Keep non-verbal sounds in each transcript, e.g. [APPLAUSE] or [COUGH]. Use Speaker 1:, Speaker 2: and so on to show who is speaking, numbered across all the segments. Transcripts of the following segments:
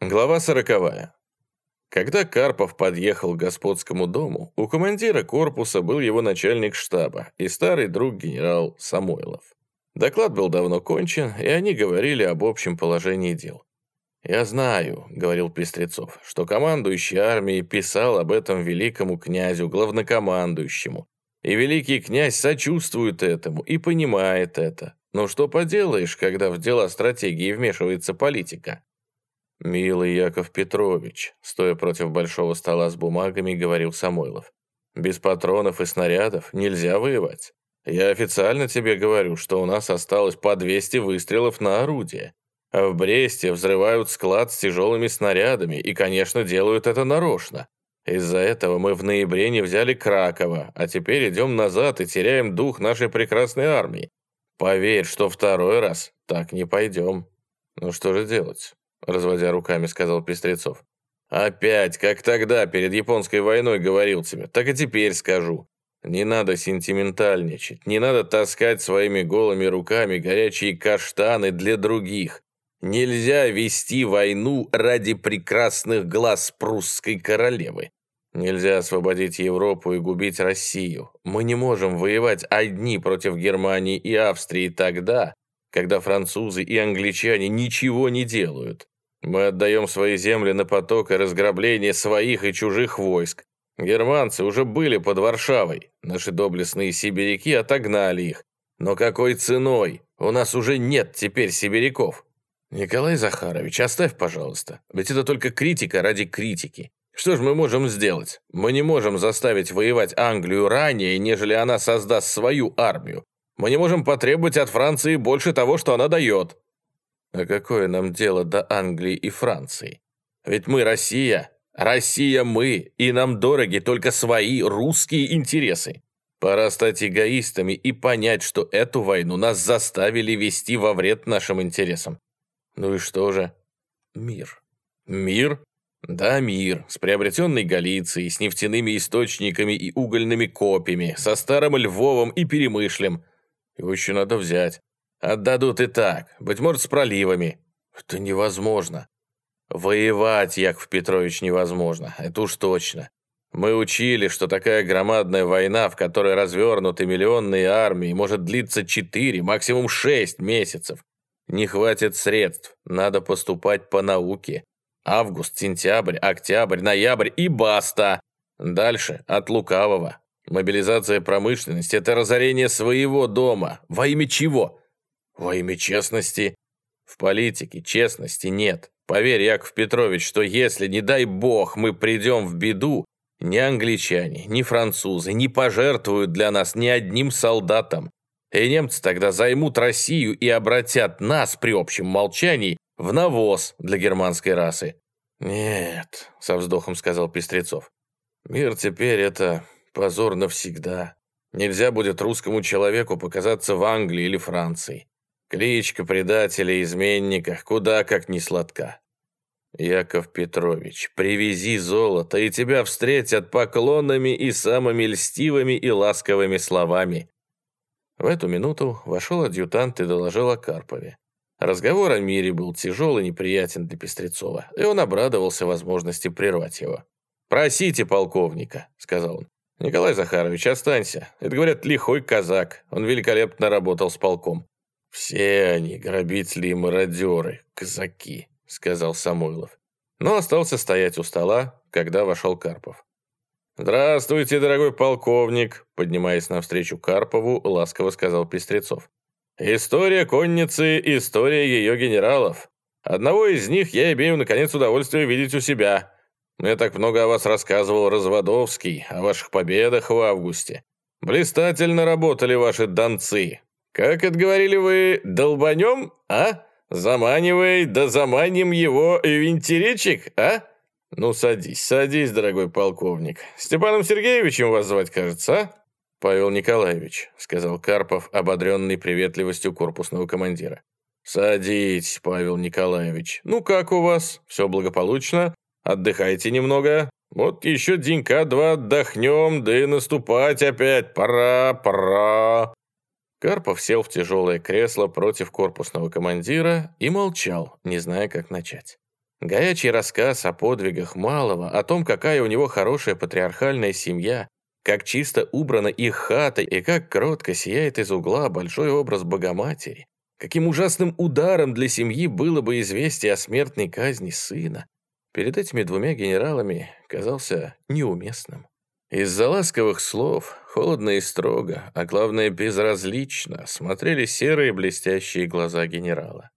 Speaker 1: Глава сороковая. Когда Карпов подъехал к господскому дому, у командира корпуса был его начальник штаба и старый друг генерал Самойлов. Доклад был давно кончен, и они говорили об общем положении дел. «Я знаю», — говорил Пестрецов, «что командующий армией писал об этом великому князю, главнокомандующему, и великий князь сочувствует этому и понимает это. Но что поделаешь, когда в дела стратегии вмешивается политика?» «Милый Яков Петрович», стоя против большого стола с бумагами, говорил Самойлов. «Без патронов и снарядов нельзя воевать. Я официально тебе говорю, что у нас осталось по 200 выстрелов на орудие. А в Бресте взрывают склад с тяжелыми снарядами и, конечно, делают это нарочно. Из-за этого мы в ноябре не взяли Кракова, а теперь идем назад и теряем дух нашей прекрасной армии. Поверь, что второй раз так не пойдем. Ну что же делать? Разводя руками, сказал Пестрецов. «Опять, как тогда, перед японской войной говорил тебе, так и теперь скажу. Не надо сентиментальничать, не надо таскать своими голыми руками горячие каштаны для других. Нельзя вести войну ради прекрасных глаз прусской королевы. Нельзя освободить Европу и губить Россию. Мы не можем воевать одни против Германии и Австрии тогда, когда французы и англичане ничего не делают. Мы отдаем свои земли на поток и разграбление своих и чужих войск. Германцы уже были под Варшавой. Наши доблестные сибиряки отогнали их. Но какой ценой? У нас уже нет теперь сибиряков. Николай Захарович, оставь, пожалуйста. Ведь это только критика ради критики. Что же мы можем сделать? Мы не можем заставить воевать Англию ранее, нежели она создаст свою армию. Мы не можем потребовать от Франции больше того, что она дает. А какое нам дело до Англии и Франции? Ведь мы Россия. Россия мы, и нам дороги только свои русские интересы. Пора стать эгоистами и понять, что эту войну нас заставили вести во вред нашим интересам. Ну и что же? Мир. Мир? Да, мир, с приобретенной Галицией, с нефтяными источниками и угольными копьями, со старым Львовом и Перемышлем. Его еще надо взять. Отдадут и так, быть может, с проливами. Это невозможно. Воевать, Яков Петрович, невозможно, это уж точно. Мы учили, что такая громадная война, в которой развернуты миллионные армии, может длиться 4, максимум 6 месяцев. Не хватит средств, надо поступать по науке. Август, сентябрь, октябрь, ноябрь и баста. Дальше от лукавого. Мобилизация промышленности – это разорение своего дома. Во имя чего? Во имя честности? В политике честности нет. Поверь, Яков Петрович, что если, не дай бог, мы придем в беду, ни англичане, ни французы не пожертвуют для нас ни одним солдатом. И немцы тогда займут Россию и обратят нас при общем молчании в навоз для германской расы. «Нет», — со вздохом сказал Пестрецов, — «мир теперь это позор навсегда. Нельзя будет русскому человеку показаться в Англии или Франции. Кличка предателя изменника куда как не сладка. Яков Петрович, привези золото, и тебя встретят поклонами и самыми льстивыми и ласковыми словами. В эту минуту вошел адъютант и доложил о Карпове. Разговор о мире был тяжел и неприятен для Пестрецова, и он обрадовался возможности прервать его. «Просите полковника», — сказал он. «Николай Захарович, останься. Это, говорят, лихой казак. Он великолепно работал с полком. «Все они грабители и мародеры, казаки», — сказал Самойлов. Но остался стоять у стола, когда вошел Карпов. «Здравствуйте, дорогой полковник», — поднимаясь навстречу Карпову, ласково сказал Пестрецов. «История конницы — история ее генералов. Одного из них я имею, наконец, удовольствие видеть у себя. Мне так много о вас рассказывал Разводовский, о ваших победах в августе. Блистательно работали ваши донцы, «Как это говорили вы, долбанем, а? Заманивай, да заманим его винтеречек, а?» «Ну, садись, садись, дорогой полковник. Степаном Сергеевичем вас звать, кажется, а?» «Павел Николаевич», — сказал Карпов, ободренный приветливостью корпусного командира. «Садитесь, Павел Николаевич. Ну, как у вас? Все благополучно? Отдыхайте немного. Вот еще денька-два отдохнем, да и наступать опять. Пора, пора». Карпов сел в тяжелое кресло против корпусного командира и молчал, не зная, как начать. Горячий рассказ о подвигах Малого, о том, какая у него хорошая патриархальная семья, как чисто убрана их хата и как кротко сияет из угла большой образ Богоматери, каким ужасным ударом для семьи было бы известие о смертной казни сына, перед этими двумя генералами казался неуместным. Из-за ласковых слов, холодно и строго, а главное безразлично, смотрели серые блестящие глаза генерала.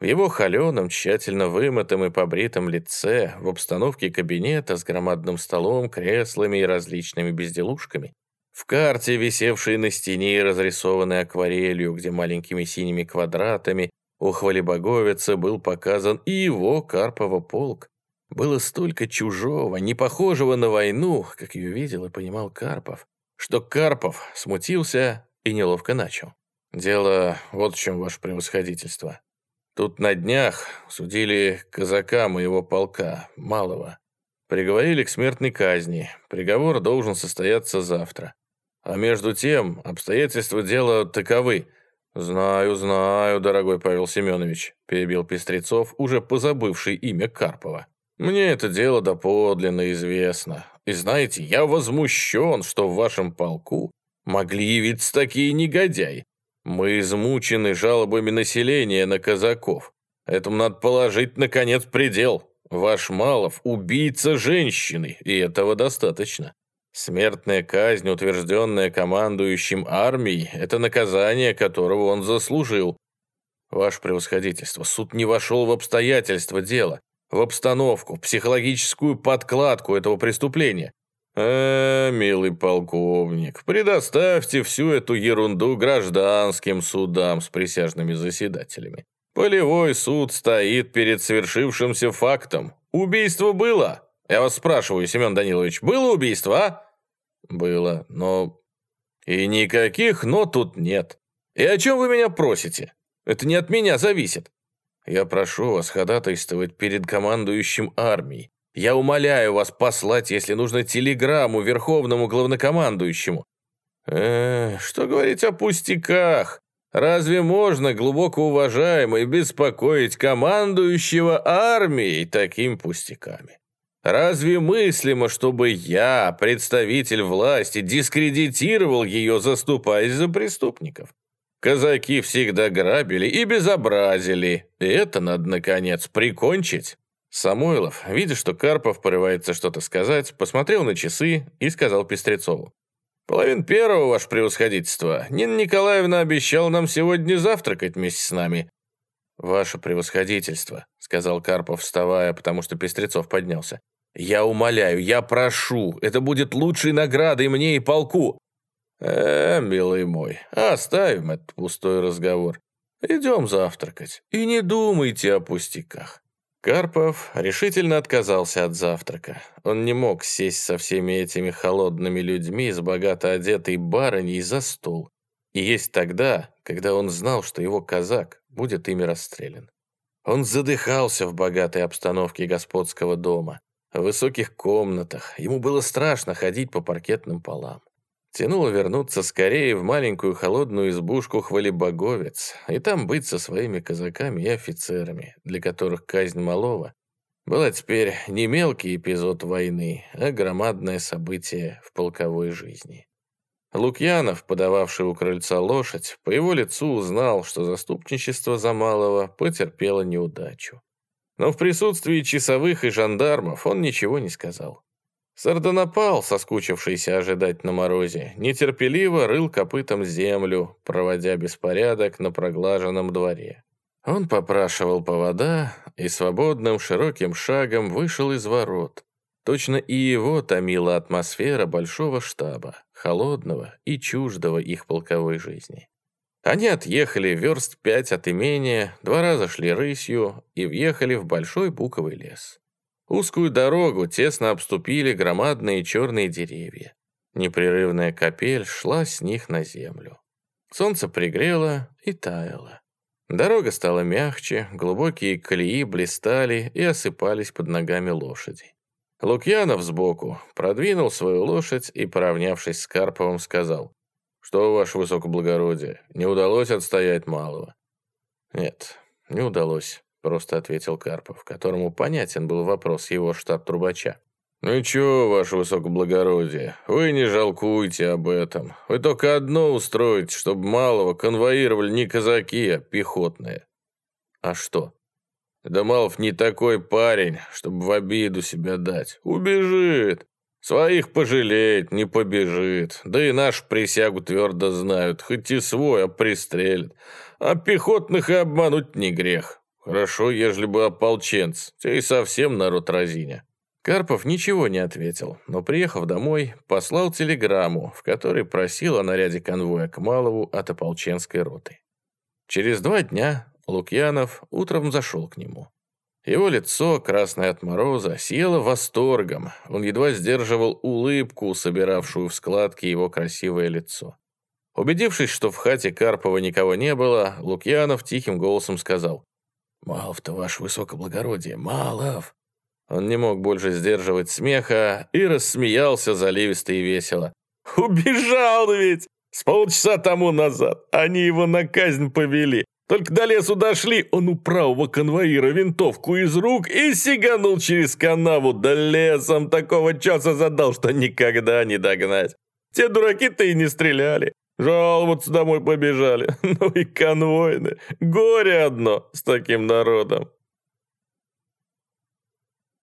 Speaker 1: В его холеном, тщательно вымытом и побритом лице, в обстановке кабинета с громадным столом, креслами и различными безделушками, в карте, висевшей на стене и разрисованной акварелью, где маленькими синими квадратами у хвалебоговица был показан и его Карпова полк, было столько чужого, не похожего на войну, как ее видел и понимал Карпов, что Карпов смутился и неловко начал. «Дело вот в чем, ваше превосходительство. Тут на днях судили казака моего полка, малого. Приговорили к смертной казни. Приговор должен состояться завтра. А между тем, обстоятельства дела таковы. «Знаю, знаю, дорогой Павел Семенович», – перебил Пестрецов, уже позабывший имя Карпова. Мне это дело доподлинно известно. И знаете, я возмущен, что в вашем полку могли явиться такие негодяи. Мы измучены жалобами населения на казаков. Этому надо положить, наконец, предел. Ваш Малов – убийца женщины, и этого достаточно. Смертная казнь, утвержденная командующим армией, это наказание, которого он заслужил. Ваше превосходительство, суд не вошел в обстоятельства дела в обстановку, психологическую подкладку этого преступления. «Э, милый полковник, предоставьте всю эту ерунду гражданским судам с присяжными заседателями. Полевой суд стоит перед совершившимся фактом. Убийство было? Я вас спрашиваю, Семен Данилович, было убийство, а? Было, но... И никаких «но» тут нет. И о чем вы меня просите? Это не от меня зависит. Я прошу вас ходатайствовать перед командующим армией. Я умоляю вас послать, если нужно, телеграмму верховному главнокомандующему. Э, что говорить о пустяках? Разве можно, глубоко уважаемый, беспокоить командующего армией такими пустяками? Разве мыслимо, чтобы я, представитель власти, дискредитировал ее, заступаясь за преступников? Казаки всегда грабили и безобразили. И это надо, наконец, прикончить. Самойлов, видя, что Карпов порывается что-то сказать, посмотрел на часы и сказал Пестрецову. «Половин первого, ваше превосходительство. Нина Николаевна обещала нам сегодня завтракать вместе с нами». «Ваше превосходительство», — сказал Карпов, вставая, потому что Пестрецов поднялся. «Я умоляю, я прошу, это будет лучшей наградой мне и полку. «Э, милый мой, оставим этот пустой разговор. Идем завтракать. И не думайте о пустяках». Карпов решительно отказался от завтрака. Он не мог сесть со всеми этими холодными людьми с богато одетой барыней за стол и есть тогда, когда он знал, что его казак будет ими расстрелян. Он задыхался в богатой обстановке господского дома, в высоких комнатах. Ему было страшно ходить по паркетным полам. Тянуло вернуться скорее в маленькую холодную избушку хвалебоговец и там быть со своими казаками и офицерами, для которых казнь малого была теперь не мелкий эпизод войны, а громадное событие в полковой жизни. Лукьянов, подававший у крыльца лошадь, по его лицу узнал, что заступничество за малого потерпело неудачу. Но в присутствии часовых и жандармов он ничего не сказал. Сардонапал, соскучившийся ожидать на морозе, нетерпеливо рыл копытом землю, проводя беспорядок на проглаженном дворе. Он попрашивал повода и свободным широким шагом вышел из ворот. Точно и его томила атмосфера большого штаба, холодного и чуждого их полковой жизни. Они отъехали верст пять от имения, два раза шли рысью и въехали в большой буковый лес. Узкую дорогу тесно обступили громадные черные деревья. Непрерывная капель шла с них на землю. Солнце пригрело и таяло. Дорога стала мягче, глубокие колеи блистали и осыпались под ногами лошади. Лукьянов сбоку продвинул свою лошадь и, поравнявшись с Карповым, сказал, «Что, ваше высокоблагородие, не удалось отстоять малого?» «Нет, не удалось», просто ответил Карпов, которому понятен был вопрос его штаб-трубача. «Ну чё, ваше высокоблагородие, вы не жалкуйте об этом. Вы только одно устроите, чтобы малого конвоировали не казаки, а пехотные». «А что?» «Да Малов не такой парень, чтобы в обиду себя дать. Убежит. Своих пожалеет, не побежит. Да и наш присягу твердо знают, хоть и свой, а пристрелят. А пехотных и обмануть не грех. Хорошо, ежели бы ополченц, те и совсем народ разиня». Карпов ничего не ответил, но, приехав домой, послал телеграмму, в которой просил о наряде конвоя к Малову от ополченской роты. Через два дня Лукьянов утром зашел к нему. Его лицо, красное от мороза, сияло восторгом. Он едва сдерживал улыбку, собиравшую в складки его красивое лицо. Убедившись, что в хате Карпова никого не было, Лукьянов тихим голосом сказал «Малов-то, ваше высокоблагородие, Малов!» Он не мог больше сдерживать смеха и рассмеялся заливисто и весело. «Убежал ведь! С полчаса тому назад они его на казнь повели. Только до лесу дошли, он у правого конвоира винтовку из рук и сиганул через канаву, да лесом такого часа задал, что никогда не догнать. Те дураки-то и не стреляли. Жаловаться домой побежали. [LAUGHS] Ну и конвойны. Горе одно с таким народом.